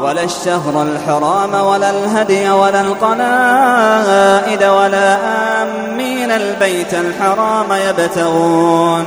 ولا الشهر الحرام ولا الهدي ولا القلائد ولا آمين البيت الحرام يبتغون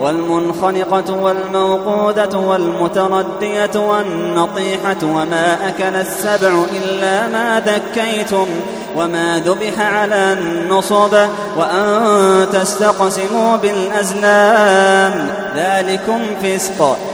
والمنخنقة والموقودة والمتردية والنطيحة وما أكل السبع إلا ما ذكيتم وما ذبح على النصب وأن تستقسموا بالأزلام. ذلكم فسق.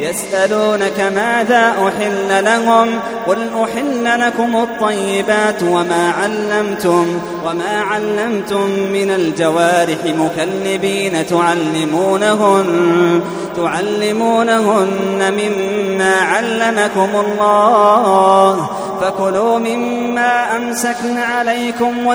يسألونك ماذا أحل لهم؟ قل أحل لكم الطيبات وما علمتم وما علمتم من الجوارح مكلبين تعلمونهن تعلمونهن مما علمكم الله. فكلوا مما أمسكن عليكم و...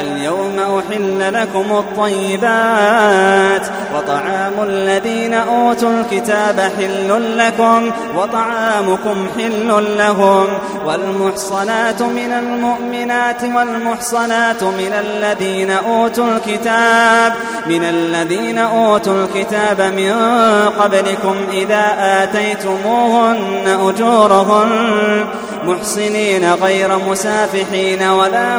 اليوم أحل لكم الطيبات وطعام الذين أوتوا الكتاب حل لكم وطعامكم حل لهم والمحصنات من المؤمنات والمحصنات من الذين أوتوا الكتاب من الذين أوتوا الكتاب من قبلكم إذا آتيتموهن أجورهن محصنين غير مسافحين ولا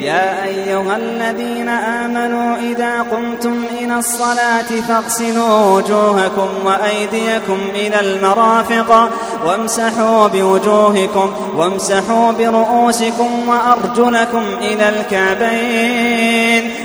يا أيها الذين آمنوا إذا قمتم إلى الصلاة فاغسلوا وجوهكم وأيديكم إلى المرافق وامسحوا بوجوهكم وامسحوا برؤوسكم وأرجلكم إلى الكعبين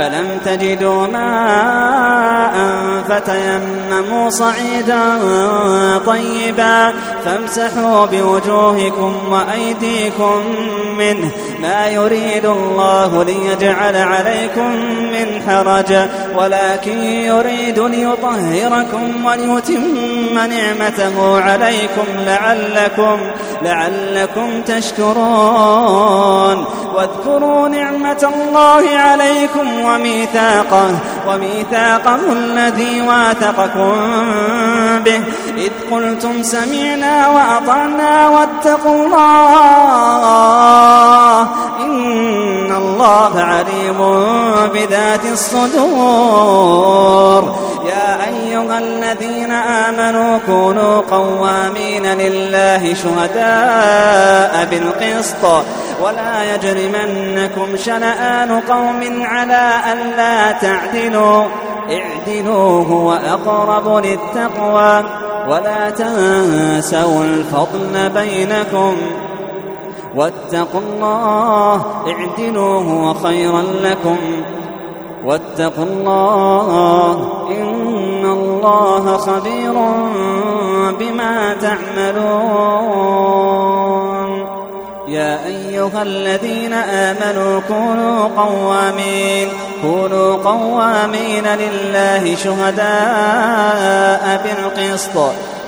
فلم تجدوا ماء فتيمموا صعيدا طيبا فامسحوا بوجوهكم وأيديكم منه ما يريد الله ليجعل عليكم من حرج ولكن يريد ليطهركم وليتم نعمته عليكم لعلكم لعلكم تشكرون واذكروا نعمة الله عليكم وميثاقه وميثاقه الذي واثقكم به. إذ قلتم سمعنا وأطعنا واتقوا الله. إن الله عليم بذات الصدور. يا أيها الذين آمنوا كونوا قوامين لله شهداء بالقسط. ولا يجرمنكم شنآن قوم على ألا تعدلوا. اعدلوا هو أقرب للتقوى. ولا تنسوا الفضل بينكم. واتقوا الله اعدلوا هو خيرا لكم. واتقوا الله إن الله خبير بما تعملون. يا أيها الذين آمنوا كونوا قوامين. كونوا قوامين لله شهداء بالقسط.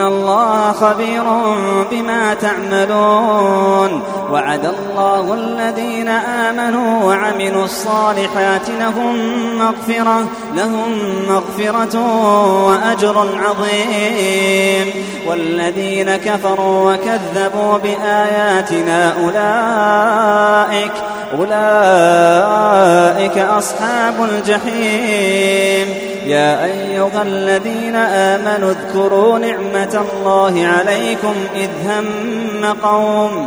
الله خبير بما تعملون وعد الله الذين آمنوا وعملوا الصالحات لهم مغفرة لهم مغفرة وأجر عظيم. والذين كفروا وكذبوا بآياتنا أولئك أولئك أصحاب الجحيم. يا أيها الذين آمنوا اذكروا نعمة الله عليكم إذ هم قوم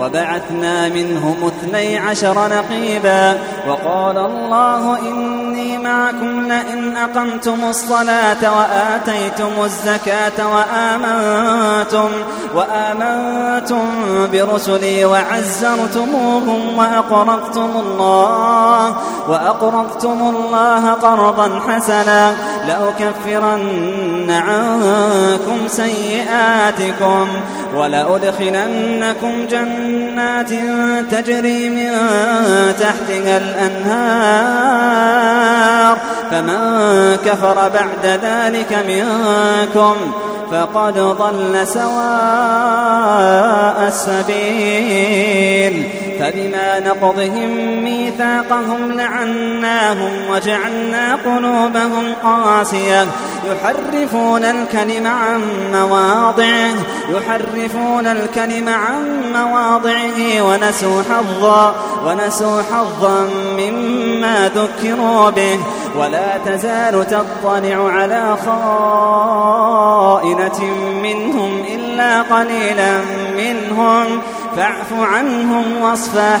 وبعثنا منهم اثني عشر نقيبا وقال الله إني معكم لئن أقمتم الصلاة وآتيتم الزكاة وآمنتم وآمنتم برسلي وعزرتموهم وأقرضتم الله وأقرضتم الله قرضا حسنا لأكفرن عنكم سيئاتكم ولأدخلنكم جنات تجري من تحتها الأنهار. فمن كفر بعد ذلك منكم فقد ضل سواء السبيل. فبما نقضهم ميثاقهم لعناهم وجعلنا قلوبهم قاسية. يحرفون الكلم عن مواضعه يحرفون الكلم عن مواضعه. ونسوا حظا ونسوا حظا مما ذكروا به. ولا تزال تطلع على خائنة منهم إلا قليلا منهم. فاعف عنهم واصفح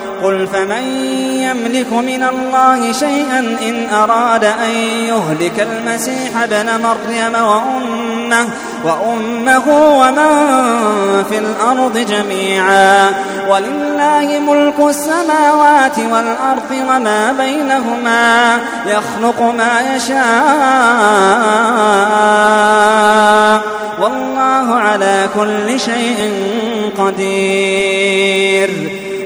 قل فمن يملك من الله شيئا إن أراد أن يهلك المسيح ابن مريم وأمه, وأمه ومن في الأرض جميعا ولله ملك السماوات والأرض وما بينهما يخلق ما يشاء. والله على كل شيء قدير.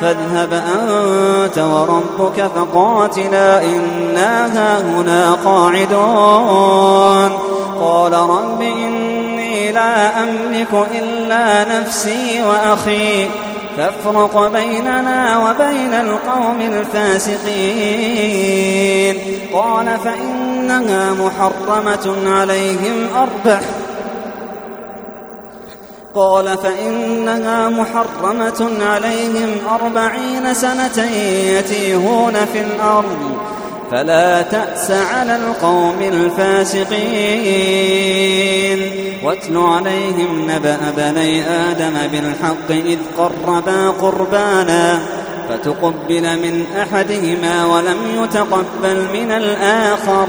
فاذهب أنت وربك فقاتلا إنا هاهنا قاعدون. قال رب إني لا أملك إلا نفسي وأخي فافرق بيننا وبين القوم الفاسقين. قال فإنها محرمة عليهم أربع قال فإنها محرمة عليهم أربعين سنة يتيهون في الأرض فلا تأس على القوم الفاسقين. واتل عليهم نبأ بني آدم بالحق إذ قربا قربانا فتقبل من أحدهما ولم يتقبل من الآخر.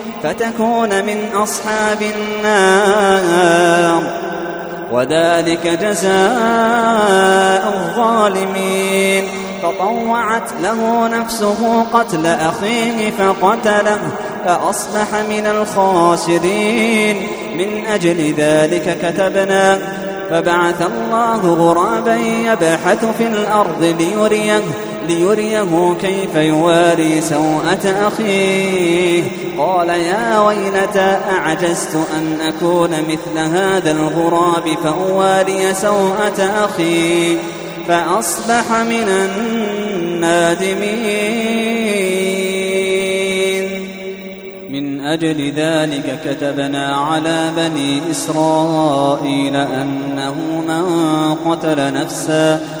فتكون من أصحاب النار. وذلك جزاء الظالمين. فطوعت له نفسه قتل أخيه فقتله فأصبح من الخاسرين. من أجل ذلك كتبنا فبعث الله غرابا يبحث في الأرض ليريه ليريه كيف يواري سوءة أخيه. قال يا ويلتى أعجزت أن أكون مثل هذا الغراب فأواري سوءة أخي فأصبح من النادمين. من أجل ذلك كتبنا على بني إسرائيل أنه من قتل نفسا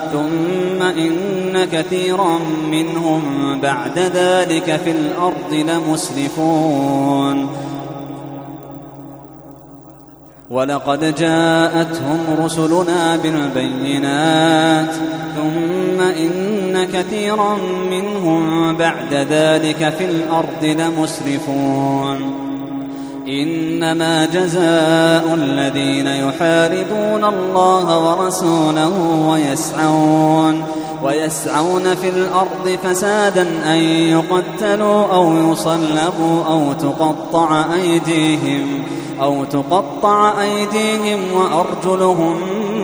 ثم إن كثيرا منهم بعد ذلك في الأرض لمسرفون. ولقد جاءتهم رسلنا بالبينات ثم إن كثيرا منهم بعد ذلك في الأرض لمسرفون. إنما جزاء الذين يحاربون الله ورسوله ويسعون ويسعون في الأرض فسادا أن يقتلوا أو يصلبوا أو تقطع أيديهم أو تقطع أيديهم وأرجلهم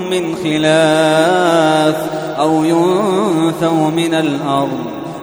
من خلاف أو ينثوا من الأرض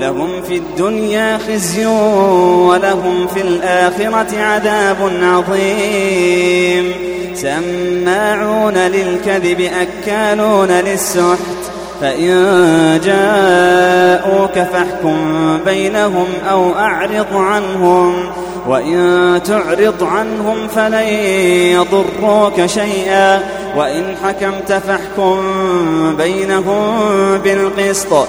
لهم في الدنيا خزي ولهم في الآخرة عذاب عظيم. سماعون للكذب أكالون للسحت. فإن جاءوك فاحكم بينهم أو أعرض عنهم. وإن تعرض عنهم فلن يضروك شيئا. وإن حكمت فاحكم بينهم بالقسط.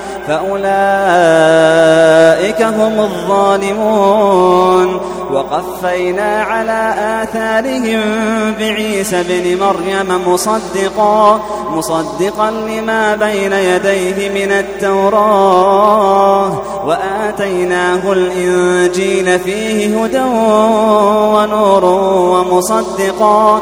فأولئك هم الظالمون. وقفينا على آثارهم بعيسى بن مريم مصدقا مصدقا لما بين يديه من التوراة. وآتيناه الإنجيل فيه هدى ونور ومصدقا.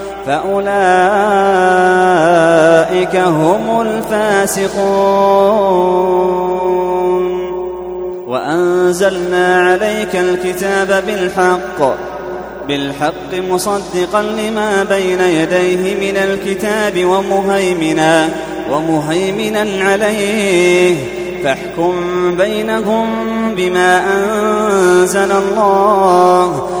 فأولئك هم الفاسقون. وأنزلنا عليك الكتاب بالحق بالحق مصدقا لما بين يديه من الكتاب ومهيمنا ومهيمنا عليه. فاحكم بينهم بما أنزل الله.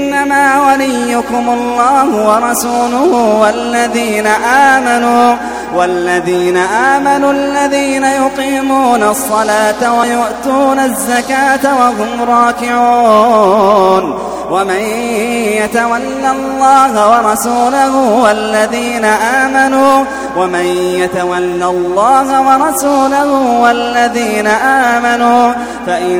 وليكم الله ورسوله والذين آمنوا والذين آمنوا الذين يقيمون الصلاة ويؤتون الزكاة وهم راكعون ومن يتول الله ورسوله والذين آمنوا ومن يتول الله ورسوله والذين آمنوا فإن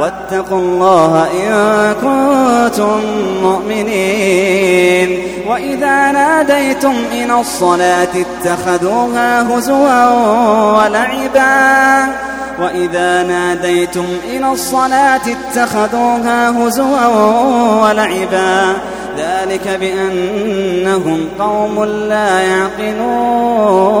واتقوا الله إن كنتم مؤمنين. وإذا ناديتم إلى الصلاة اتخذوها هزوا ولعبا. وإذا ناديتم إلى الصلاة اتخذوها هزوا ولعبا. ذلك بأنهم قوم لا يعقلون.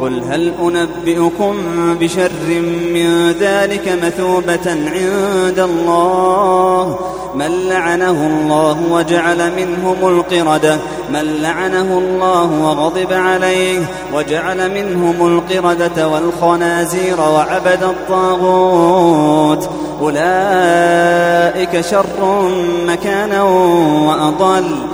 قل هل أنبئكم بشر من ذلك مثوبة عند الله؟ من لعنه الله وجعل منهم القردة. من لعنه الله وغضب عليه وجعل منهم القردة والخنازير وعبد الطاغوت. أولئك شر مكانا وأضل.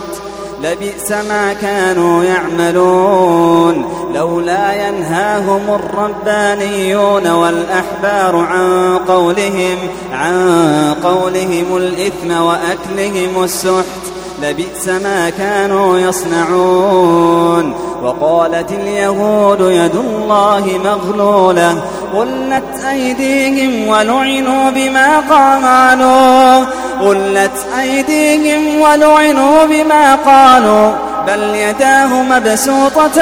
لبئس ما كانوا يعملون. لولا ينهاهم الربانيون والأحبار عن قولهم عن قولهم الإثم وأكلهم السحت. لبئس ما كانوا يصنعون. وقالت اليهود يد الله مغلولة قلت أيديهم ولعنوا بما قالوا. قلت أيديهم ولعنوا بما قالوا بل يداه مبسوطتان.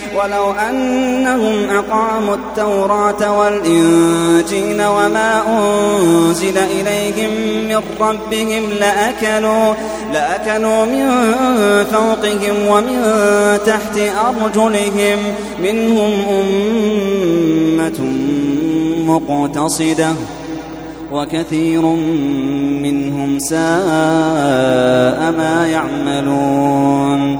ولو أنهم أقاموا التوراة والإنجيل وما أنزل إليهم من ربهم لأكلوا, لأكلوا من فوقهم ومن تحت أرجلهم منهم أمة مقتصدة وكثير منهم ساء ما يعملون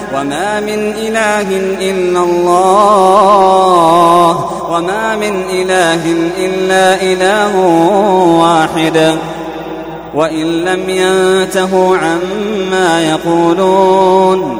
وما من إله إلا الله وما من إله إلا إله واحد وإن لم ينتهوا عما يقولون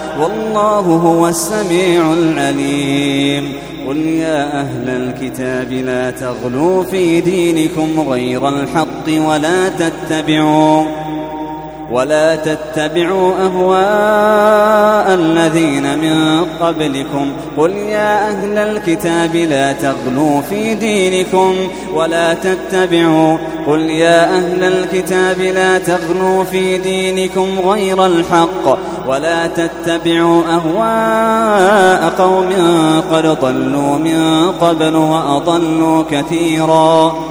والله هو السميع العليم. قل يا أهل الكتاب لا تغلوا في دينكم غير الحق ولا تتبعوا ولا تتبعوا أهواء الذين من قبلكم. قل يا أهل الكتاب لا تغلوا في دينكم ولا تتبعوا. قل يا أهل الكتاب لا تغلوا في دينكم غير الحق ولا تتبعوا أهواء قوم قد ضلوا من قبل وأضلوا كثيراً.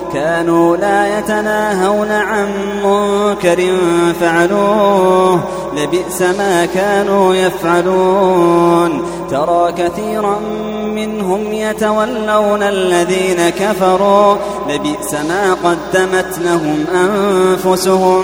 كانوا لا يتناهون عن منكر فعلوه لبئس ما كانوا يفعلون. ترى كثيرا منهم يتولون الذين كفروا لبئس ما قدمت لهم أنفسهم.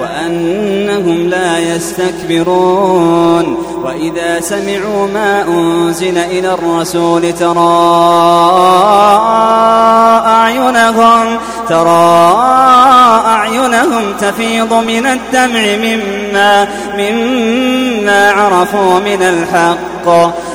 وأنهم لا يستكبرون. وإذا سمعوا ما أنزل إلى الرسول ترى أعينهم ترى أعينهم تفيض من الدمع مما مما عرفوا من الحق.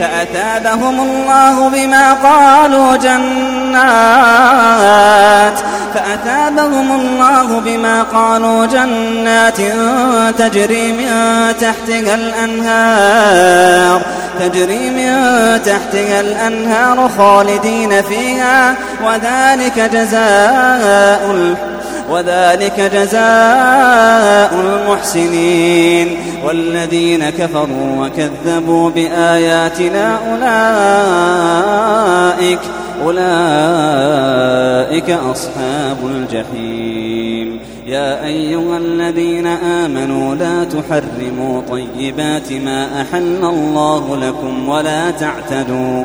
فأتابهم الله بما قالوا جنات فأتابهم الله بما قالوا جنات تجري من تحتها الأنهار تجري من تحتها الأنهار خالدين فيها وذلك جزاء وذلك جزاء المحسنين والذين كفروا وكذبوا بآياتنا أولئك أولئك أصحاب الجحيم. يا أيها الذين آمنوا لا تحرموا طيبات ما أحل الله لكم ولا تعتدوا.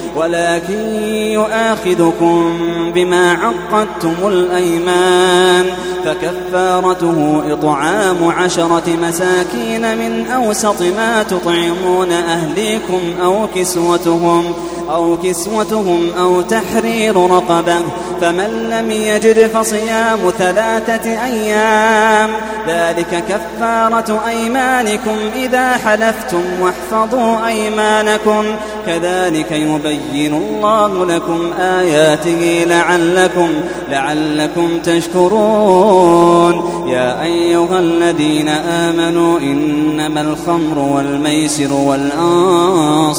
ولكن يؤاخذكم بما عقدتم الأيمان فكفارته إطعام عشرة مساكين من أوسط ما تطعمون أهليكم أو كسوتهم أو كسوتهم أو تحرير رقبة فمن لم يجد فصيام ثلاثة أيام ذلك كفارة أيمانكم إذا حلفتم واحفظوا أيمانكم. كذلك يبين الله لكم آياته لعلكم لعلكم تشكرون. يا أيها الذين آمنوا إنما الخمر والميسر والأنصاب.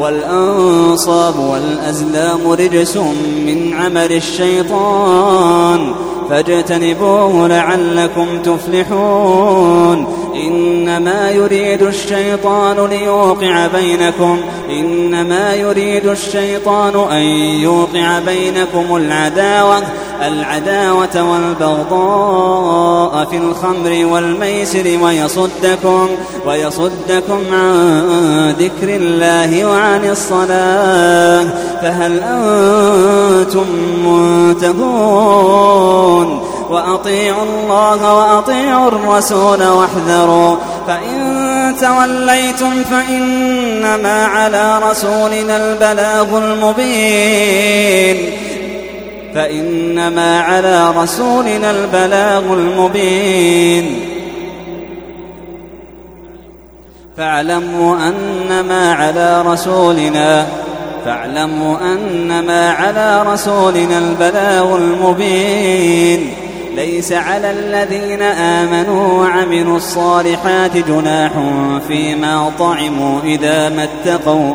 والأنصاب والأزلام رجس من عمل الشيطان فاجتنبوه لعلكم تفلحون إنما يريد الشيطان ليوقع بينكم إنما يريد الشيطان أن يوقع بينكم العداوة العداوة والبغضاء في الخمر والميسر ويصدكم ويصدكم عن ذكر الله وعن الصلاة. فهل أنتم منتهون؟ وأطيعوا الله وأطيعوا الرسول واحذروا. فإن توليتم فإنما على رسولنا البلاغ المبين. فإنما على رسولنا البلاغ المبين. فاعلموا أنما على رسولنا فاعلموا أنما على رسولنا البلاغ المبين. ليس على الذين آمنوا وعملوا الصالحات جناح فيما طعموا إذا ما اتقوا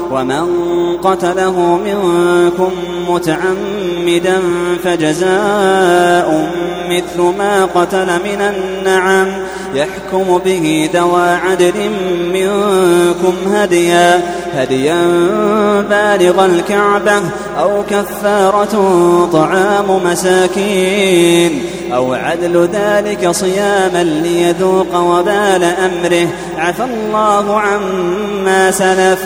ومن قتله منكم متعمدا فجزاء مثل ما قتل من النعم يحكم به ذوى عدل منكم هديا هديا بالغ الكعبة أو كفارة طعام مساكين أو عدل ذلك صياما ليذوق وبال أمره. عفى الله عما سلف.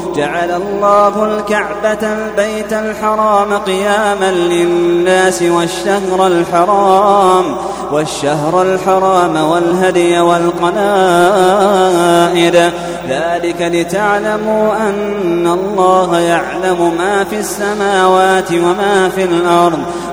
جعل الله الكعبة البيت الحرام قياما للناس والشهر الحرام والشهر الحرام والهدي والقلائد. ذلك لتعلموا أن الله يعلم ما في السماوات وما في الأرض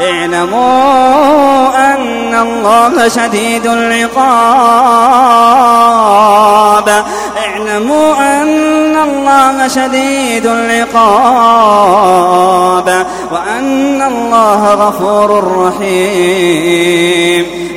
اعلموا أن الله شديد العقاب. اعلموا أن الله شديد العقاب. وأن الله غفور رحيم.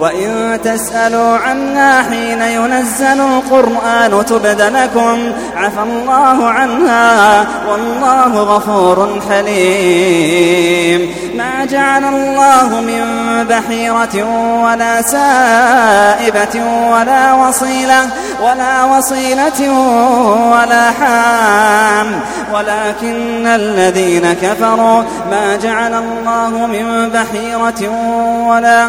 وإن تسألوا عنها حين ينزل القرآن تبد لكم عفى الله عنها. والله غفور حليم. ما جعل الله من بحيرة ولا سائبة ولا وصيلة ولا وصيلة ولا حام. ولكن الذين كفروا ما جعل الله من بحيرة ولا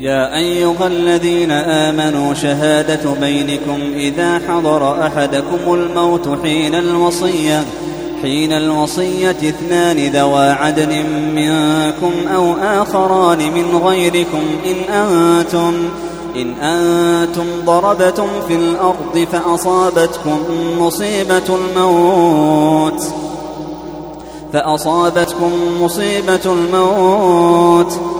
يا أيها الذين آمنوا شهادة بينكم إذا حضر أحدكم الموت حين الوصية حين الوصية اثنان ذوى عدل منكم أو آخران من غيركم إن أنتم إن أنتم ضربتم في الأرض فأصابتكم مصيبة الموت. فأصابتكم مصيبة الموت.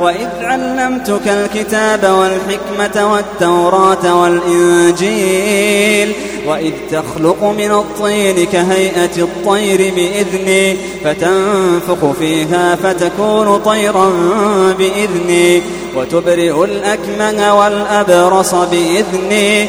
وإذ علمتك الكتاب والحكمة والتوراة والإنجيل وإذ تخلق من الطين كهيئة الطير بإذني فتنفخ فيها فتكون طيرا بإذني وتبرئ الأكمه والأبرص بإذني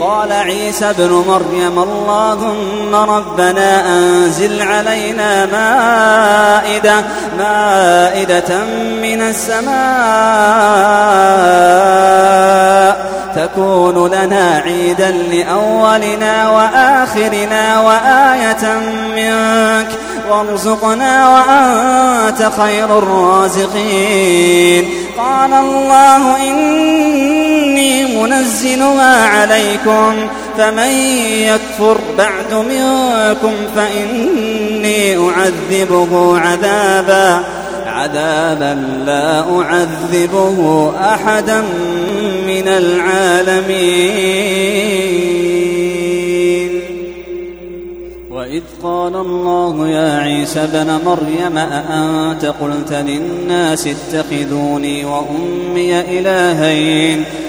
قال عيسى ابن مريم اللهم ربنا أنزل علينا مائدة مائدة من السماء تكون لنا عيدا لأولنا وآخرنا وآية منك وارزقنا وأنت خير الرازقين. قال الله إني منزلها عليكم فمن يكفر بعد منكم فإني أعذبه عذابا. عذابا لا أعذبه أحدا من العالمين. وإذ قال الله يا عيسى بن مريم أأنت قلت للناس اتخذوني وأمي إلهين؟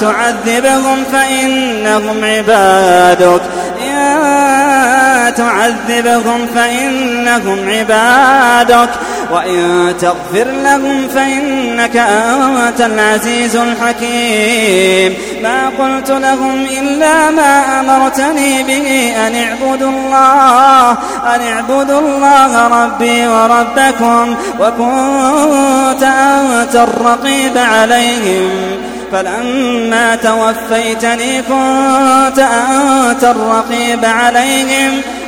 تعذبهم فإنهم عبادك. إن تعذبهم فإنهم عبادك. وإن تغفر لهم فإنك أنت العزيز الحكيم. ما قلت لهم إلا ما أمرتني به أن اعبدوا الله أن اعبدوا الله ربي وربكم وكنت أنت الرقيب عليهم. فلما توفيتني كنت أنت الرقيب عليهم.